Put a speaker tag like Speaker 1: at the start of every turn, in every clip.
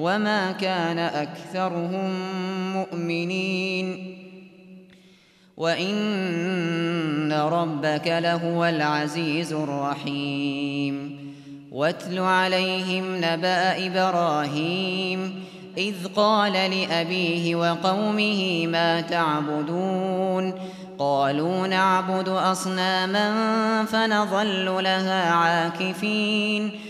Speaker 1: وما كان أكثرهم مؤمنين وإن ربك لهو العزيز الرحيم واتل عليهم نبأ إبراهيم إذ قال لأبيه وقومه ما تعبدون قالوا نعبد أصناما فنظل لها عاكفين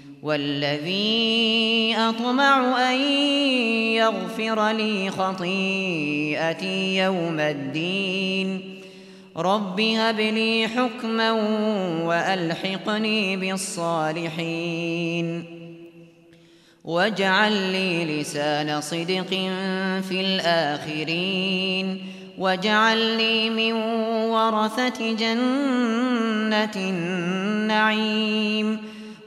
Speaker 1: والذي أطمع أن يغفر لي خطيئتي يوم الدين. رب هب لي حكما وألحقني بالصالحين. واجعل لي لسان صدق في الآخرين. واجعل لي من ورثة جنة النعيم.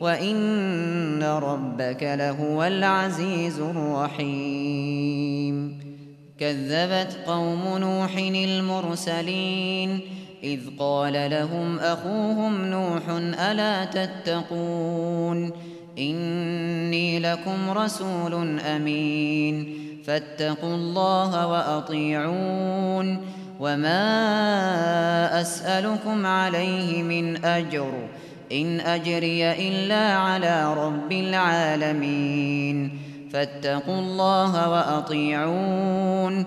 Speaker 1: وَإِنَّ رَبَّكَ لَهُوَ الْعَزِيزُ الرَّحِيمُ كَذَّبَتْ قَوْمُ نُوحٍ الْمُرْسَلِينَ إِذْ قَالَ لَهُمْ أَخُوهُمْ نُوحٌ أَلَا تَتَّقُونَ إِنِّي لَكُمْ رَسُولٌ أَمِينٌ فَاتَّقُوا اللَّهَ وَأَطِيعُونِ وَمَا أَسْأَلُكُمْ عَلَيْهِ مِنْ أَجْرٍ إن أجري إلا على رب العالمين فاتقوا الله وأطيعون